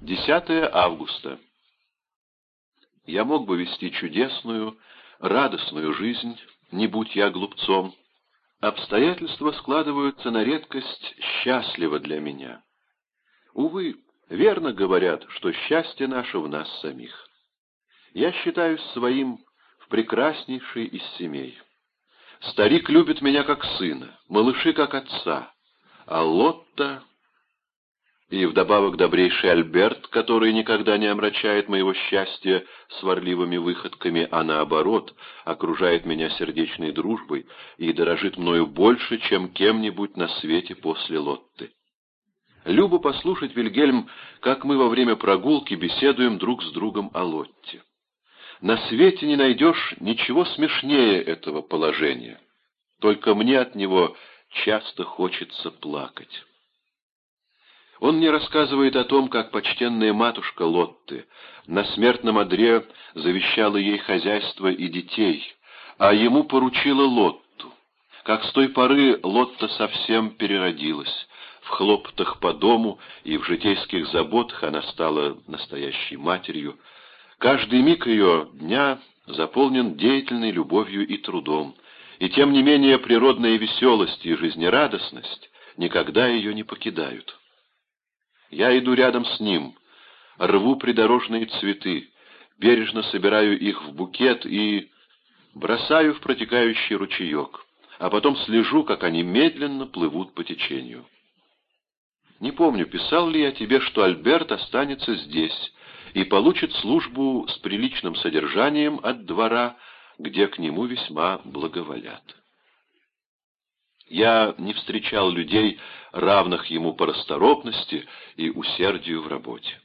10 августа. Я мог бы вести чудесную, радостную жизнь, не будь я глупцом. Обстоятельства складываются на редкость счастливо для меня. Увы, верно говорят, что счастье наше в нас самих. Я считаюсь своим в прекраснейшей из семей. Старик любит меня как сына, малыши как отца, а Лотта и вдобавок добрейший Альберт, который никогда не омрачает моего счастья сварливыми выходками, а наоборот, окружает меня сердечной дружбой и дорожит мною больше, чем кем-нибудь на свете после Лотты. Любо послушать, Вильгельм, как мы во время прогулки беседуем друг с другом о Лотте. На свете не найдешь ничего смешнее этого положения. Только мне от него часто хочется плакать. Он мне рассказывает о том, как почтенная матушка Лотты на смертном одре завещала ей хозяйство и детей, а ему поручила Лотту. Как с той поры Лотта совсем переродилась. В хлопотах по дому и в житейских заботах она стала настоящей матерью. Каждый миг ее дня заполнен деятельной любовью и трудом, и тем не менее природная веселость и жизнерадостность никогда ее не покидают. Я иду рядом с ним, рву придорожные цветы, бережно собираю их в букет и бросаю в протекающий ручеек, а потом слежу, как они медленно плывут по течению. Не помню, писал ли я тебе, что Альберт останется здесь и получит службу с приличным содержанием от двора, где к нему весьма благоволят. Я не встречал людей, равных ему по расторопности и усердию в работе.